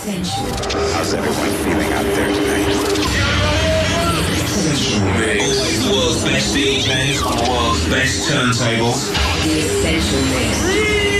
Essential. How's everyone feeling out there tonight? Essential Mix. The world's best DJs on the world's best turntables. The Essential Mix.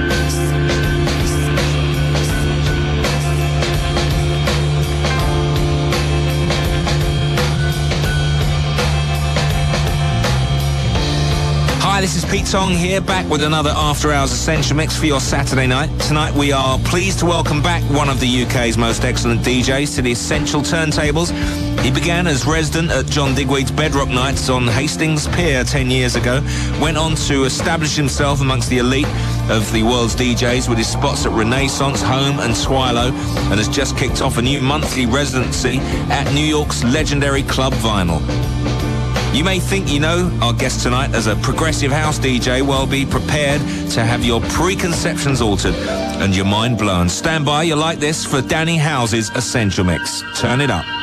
this is Pete Tong here, back with another After Hours Essential Mix for your Saturday night. Tonight we are pleased to welcome back one of the UK's most excellent DJs to the Essential Turntables. He began as resident at John Digweed's Bedrock Nights on Hastings Pier 10 years ago, went on to establish himself amongst the elite of the world's DJs with his spots at Renaissance, Home and Twilo, and has just kicked off a new monthly residency at New York's legendary Club Vinyl. You may think you know our guest tonight as a progressive house DJ. Well, be prepared to have your preconceptions altered and your mind blown. Stand by, you're like this for Danny Howells's Essential Mix. Turn it up.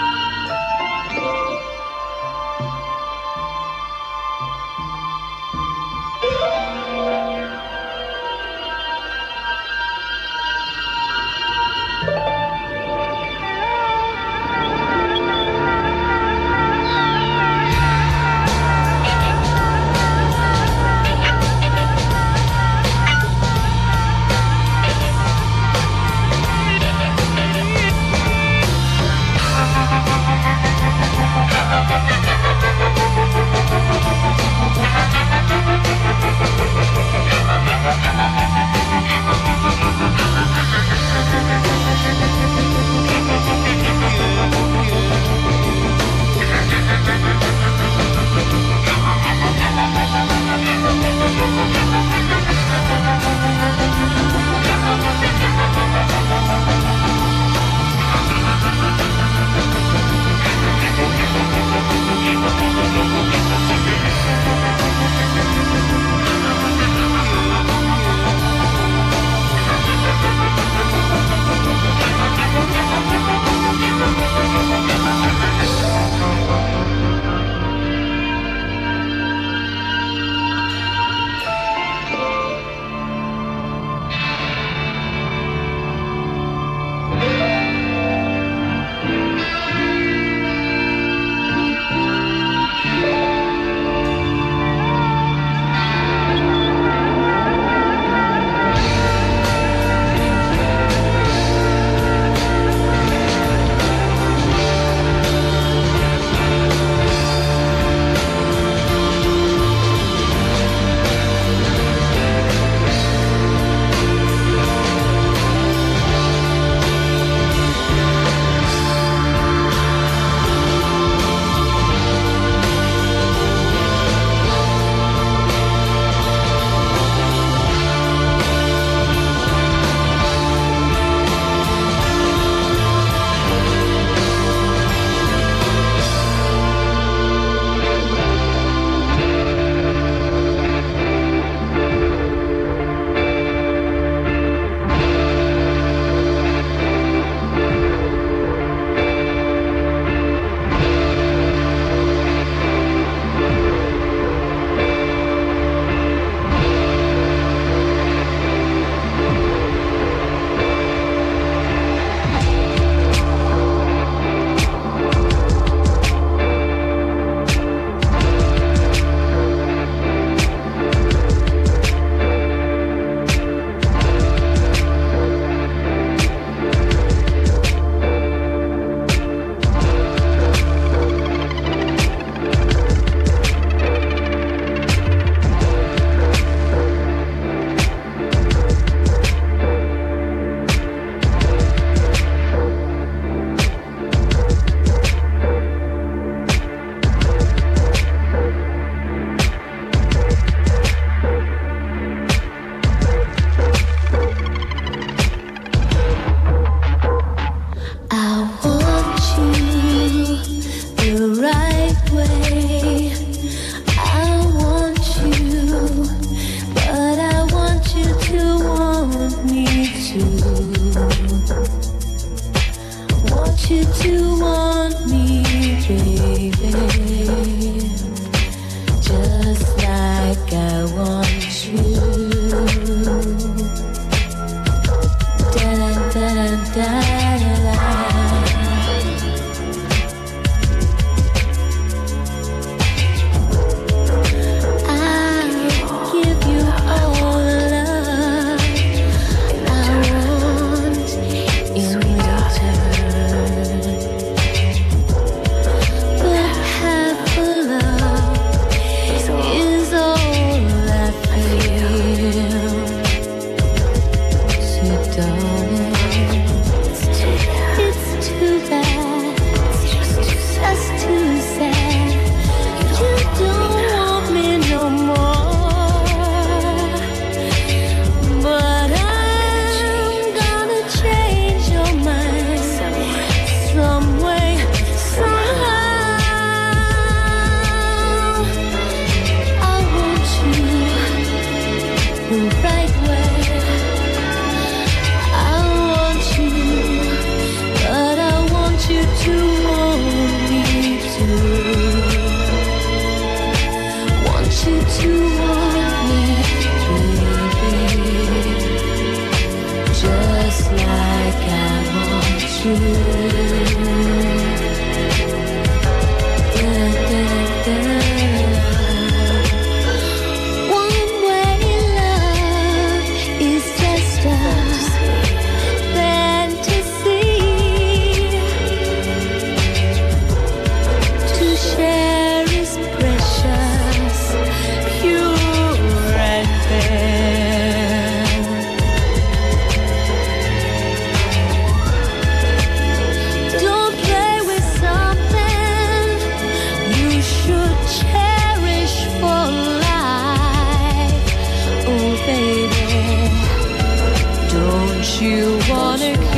you wanna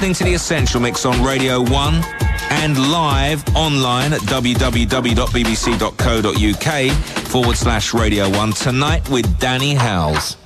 listening to The Essential Mix on Radio 1 and live online at www.bbc.co.uk forward slash Radio 1 tonight with Danny Howells.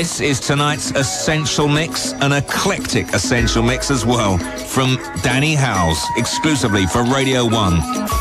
This is tonight's essential mix, an eclectic essential mix as well, from Danny Howells, exclusively for Radio 1.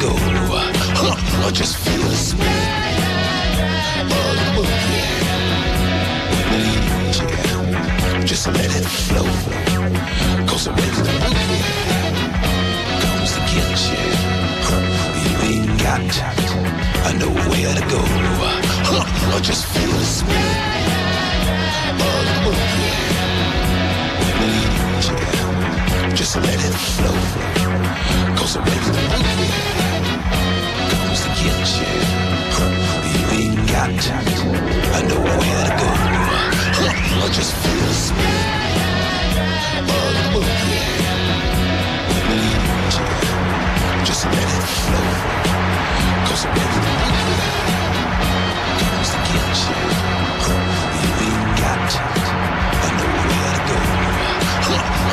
Go. Huh, Or just feel the the boogie. Yeah, Just let it flow. Cause the boogie comes to get you, you ain't got uh, nowhere to go. Huh, Or just feel the of the. Yeah, Just let it flow. Cause the boogie comes to get you, you ain't got uh, nowhere to go. Or just feel spirit of the boogie. Just let it flow. Cause the boogie comes to get you, you ain't got to.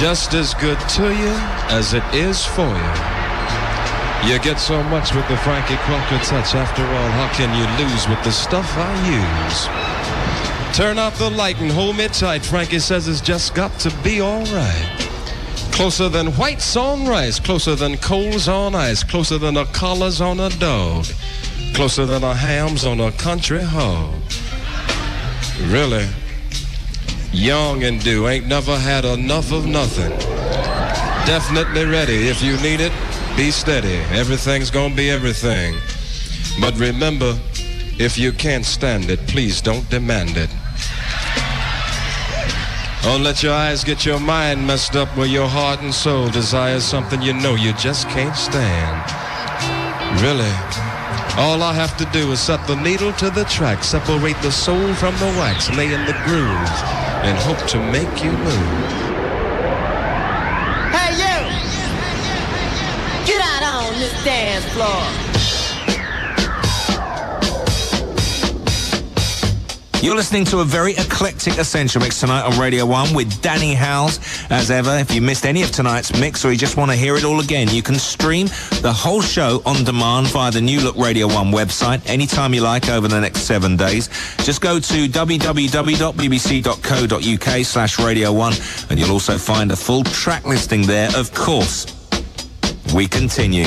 Just as good to you as it is for you. You get so much with the Frankie Crocker touch. After all, how can you lose with the stuff I use? Turn off the light and hold me tight. Frankie says it's just got to be alright. Closer than whites on rice, closer than coals on ice, closer than a collars on a dog, closer than a hams on a country hog. Really? Young and do ain't never had enough of nothing. Definitely ready. If you need it, be steady. Everything's gonna be everything. But remember, if you can't stand it, please don't demand it. Don't let your eyes get your mind messed up where your heart and soul desires something you know you just can't stand. Really? All I have to do is set the needle to the track, separate the soul from the wax, lay in the grooves, and hope to make you move. Hey, you! Get out on this dance floor. You're listening to a very eclectic Essential Mix tonight on Radio 1 with Danny Howells. As ever, if you missed any of tonight's mix or you just want to hear it all again, you can stream the whole show on demand via the New Look Radio 1 website anytime you like over the next seven days. Just go to www.bbc.co.uk slash Radio 1 and you'll also find a full track listing there, of course. We continue.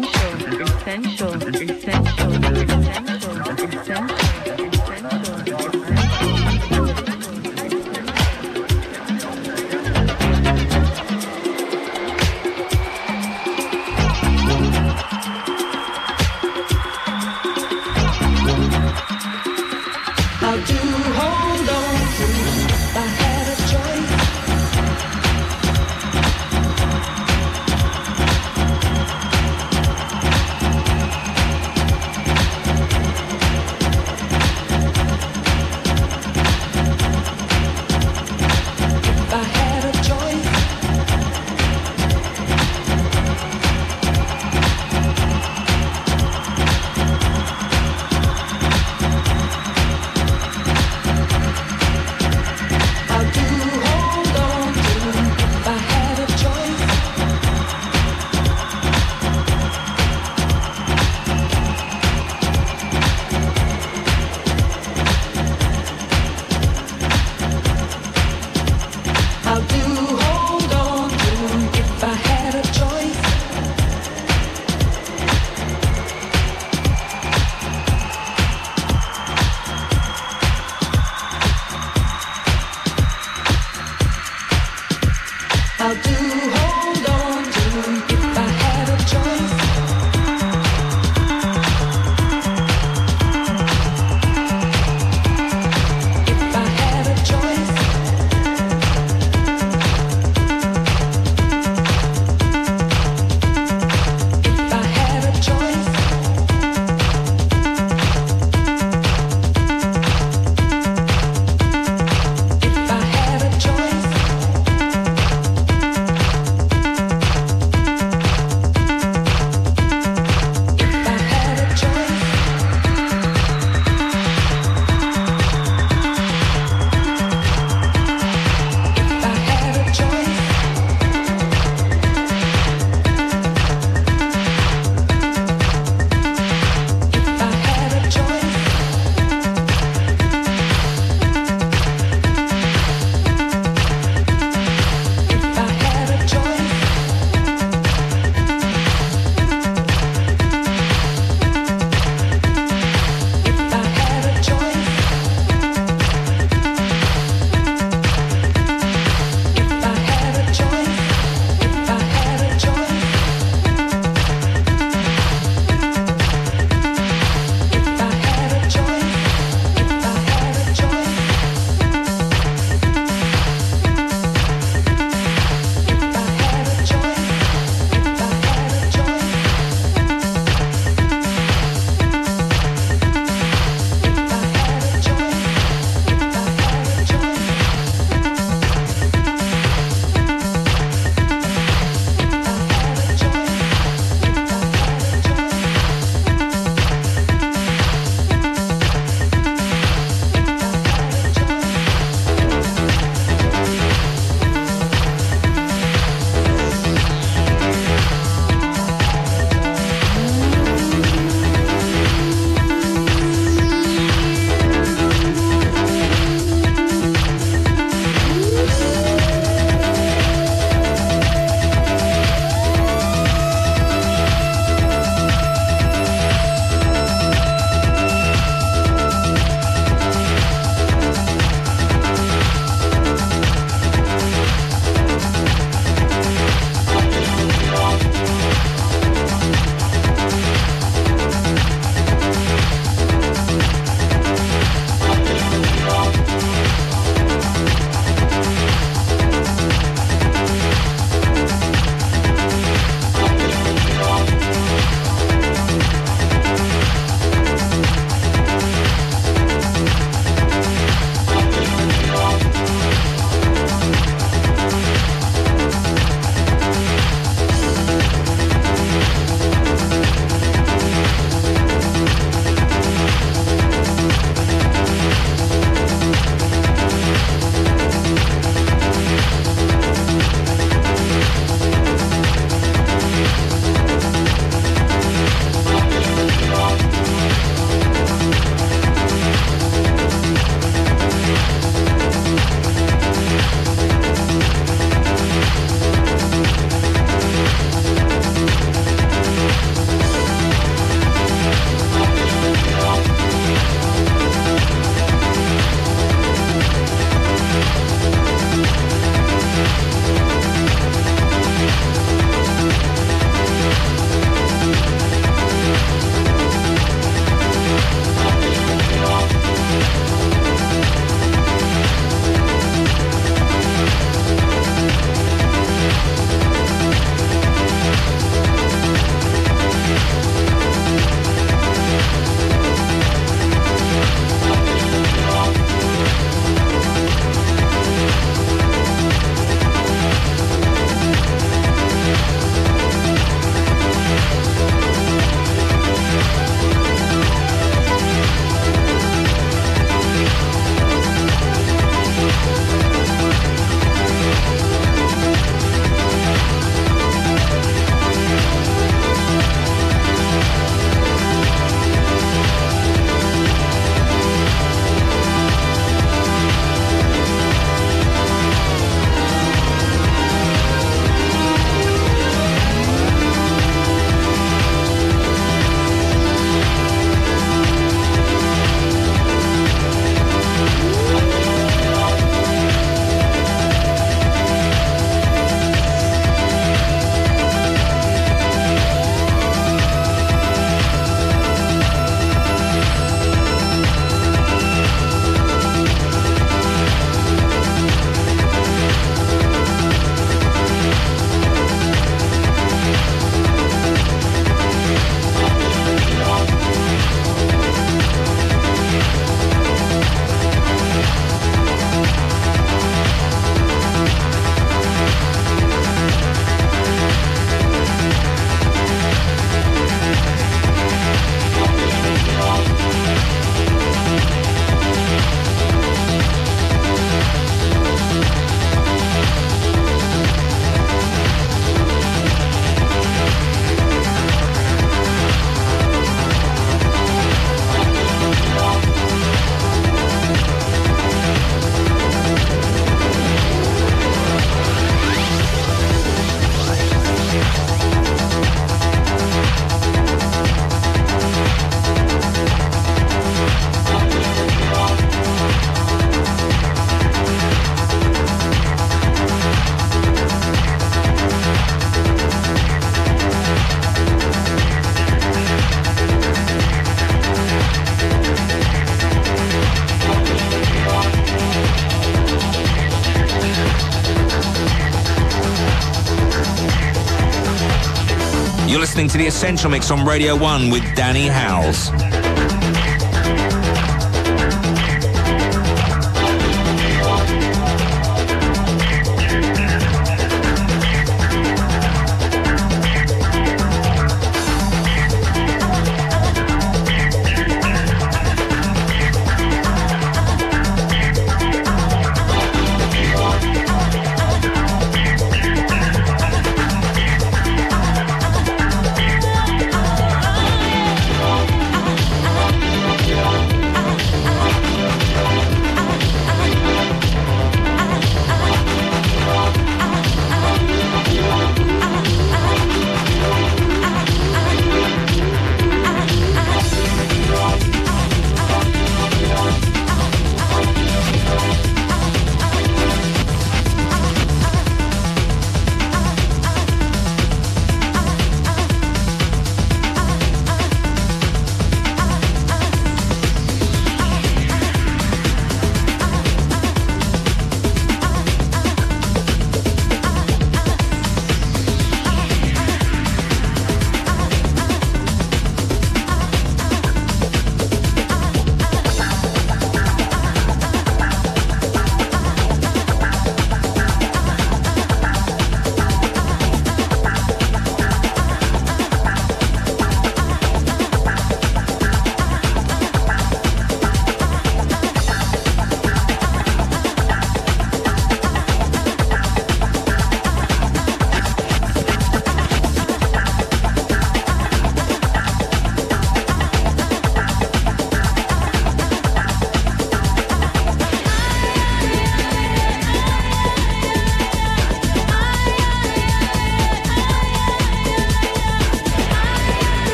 Essential Mix on Radio 1 with Danny Howells.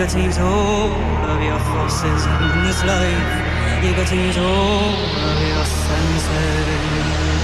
Got to use all of your forces in this life. You got to use all of your senses.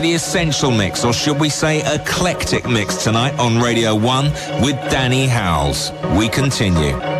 The Essential Mix, or should we say eclectic mix tonight on Radio 1 with Danny Howells. We continue.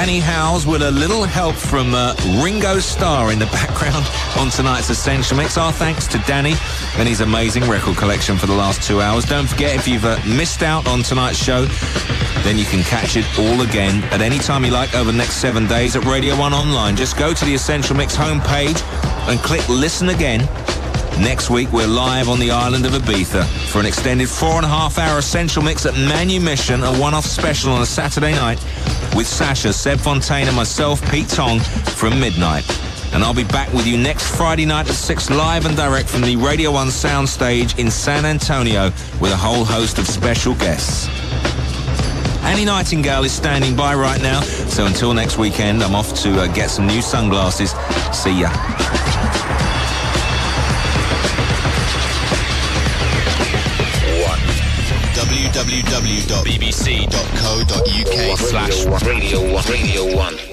Danny Howells with a little help from uh, Ringo Starr in the background on tonight's Essential Mix. Our thanks to Danny and his amazing record collection for the last two hours. Don't forget, if you've uh, missed out on tonight's show, then you can catch it all again at any time you like over the next seven days at Radio 1 Online. Just go to the Essential Mix homepage and click Listen Again. Next week, we're live on the island of Ibiza for an extended four and a half hour Essential Mix at Manumission, a one-off special on a Saturday night with Sasha, Seb Fontaine and myself, Pete Tong, from midnight. And I'll be back with you next Friday night at 6 live and direct from the Radio 1 soundstage in San Antonio with a whole host of special guests. Annie Nightingale is standing by right now, so until next weekend, I'm off to uh, get some new sunglasses. See ya. www.bbc.co.uk slash Radio 1. Radio 1.